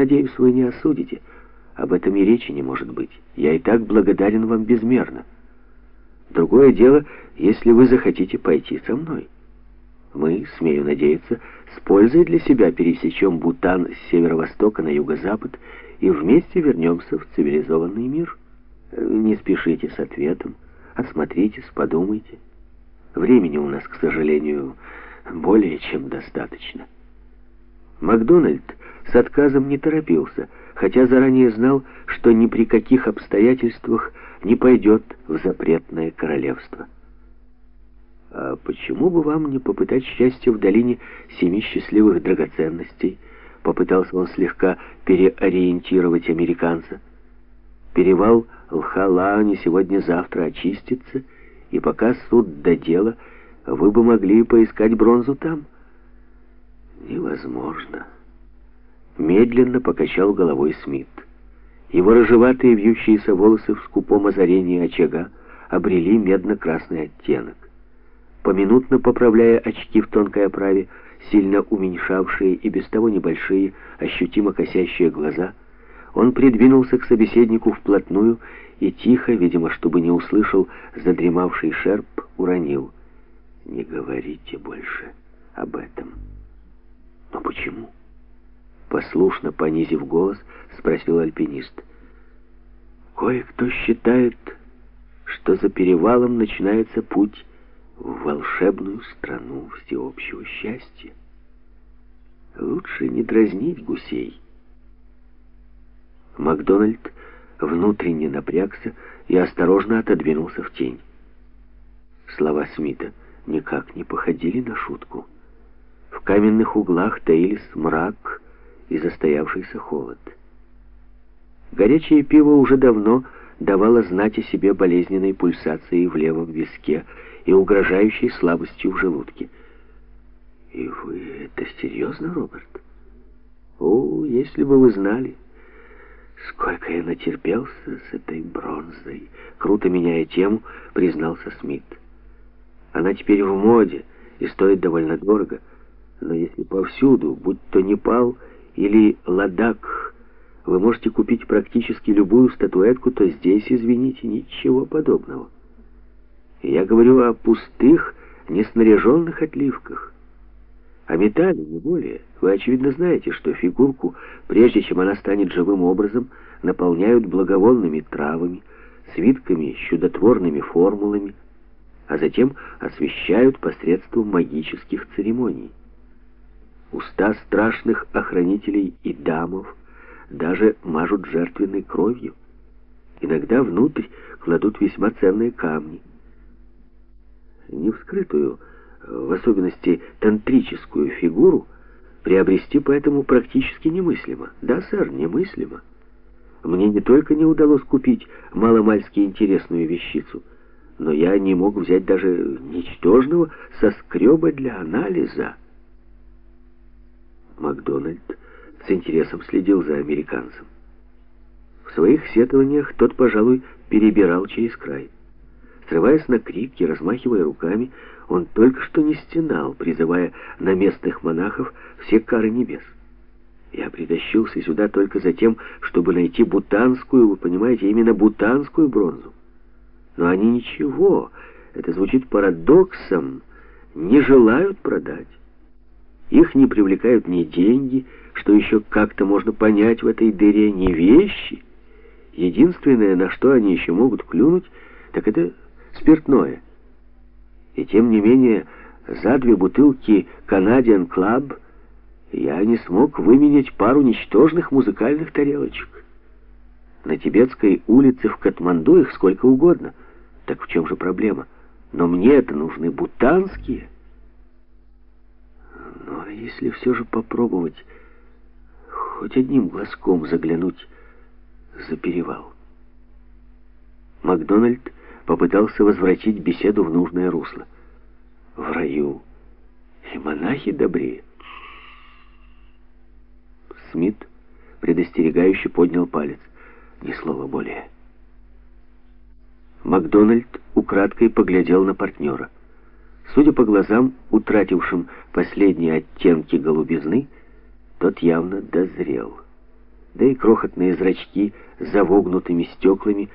Надеюсь, вы не осудите. Об этом и речи не может быть. Я и так благодарен вам безмерно. Другое дело, если вы захотите пойти со мной. Мы, смею надеяться, с пользой для себя пересечем Бутан с северо-востока на юго-запад и вместе вернемся в цивилизованный мир. Не спешите с ответом, осмотритесь, подумайте. Времени у нас, к сожалению, более чем достаточно. Макдональд с отказом не торопился, хотя заранее знал, что ни при каких обстоятельствах не пойдет в запретное королевство. А почему бы вам не попытать счастье в долине семи счастливых драгоценностей? Попытался он слегка переориентировать американца. Перевал Лхала не сегодня-завтра очистится, и пока суд до дела, вы бы могли поискать бронзу там. Невозможно. Медленно покачал головой Смит. Его рыжеватые вьющиеся волосы в скупом озарении очага обрели медно-красный оттенок. Поминутно поправляя очки в тонкой оправе, сильно уменьшавшие и без того небольшие, ощутимо косящие глаза, он придвинулся к собеседнику вплотную и тихо, видимо, чтобы не услышал задремавший шерп, уронил. «Не говорите больше об этом». «Но почему?» Послушно понизив голос, спросил альпинист. «Кое-кто считает, что за перевалом начинается путь в волшебную страну всеобщего счастья. Лучше не дразнить гусей». Макдональд внутренне напрягся и осторожно отодвинулся в тень. Слова Смита никак не походили на шутку. В каменных углах таились мрак и застоявшийся холод. Горячее пиво уже давно давало знать о себе болезненной пульсацией в левом виске и угрожающей слабостью в желудке. «И вы это серьезно, Роберт? О, если бы вы знали!» Сколько я натерпелся с этой бронзой. Круто меняя тему, признался Смит. Она теперь в моде и стоит довольно дорого. Но если повсюду, будь то Непал или Ладак, вы можете купить практически любую статуэтку, то здесь, извините, ничего подобного. Я говорю о пустых, неснаряженных отливках. О металле, не более. Вы, очевидно, знаете, что фигурку, прежде чем она станет живым образом, наполняют благовонными травами, свитками чудотворными формулами, а затем освещают посредством магических церемоний. Уста страшных охранителей и дамов даже мажут жертвенной кровью. Иногда внутрь кладут весьма ценные камни. Не вскрытую, в особенности тантрическую фигуру, приобрести поэтому практически немыслимо. Да, сэр, немыслимо. Мне не только не удалось купить маломальски интересную вещицу, но я не мог взять даже ничтожного соскреба для анализа. Макдональд с интересом следил за американцем. В своих сетованиях тот, пожалуй, перебирал через край. Срываясь на крики, размахивая руками, он только что не стенал, призывая на местных монахов все кары небес. Я притащился сюда только за тем, чтобы найти бутанскую, вы понимаете, именно бутанскую бронзу. Но они ничего, это звучит парадоксом, не желают продать. Их не привлекают ни деньги, что еще как-то можно понять в этой дыре, ни вещи. Единственное, на что они еще могут клюнуть, так это спиртное. И тем не менее, за две бутылки «Canadian Club» я не смог выменять пару ничтожных музыкальных тарелочек. На Тибетской улице в Катманду их сколько угодно. Так в чем же проблема? Но мне это нужны бутанские. Если все же попробовать хоть одним глазком заглянуть за перевал. Макдональд попытался возвратить беседу в нужное русло. В раю и монахи добрее. Смит предостерегающе поднял палец. Ни слова более. Макдональд украдкой поглядел на партнера. Судя по глазам, утратившим последние оттенки голубизны, тот явно дозрел. да и крохотные зрачки за вогнутыми стеклами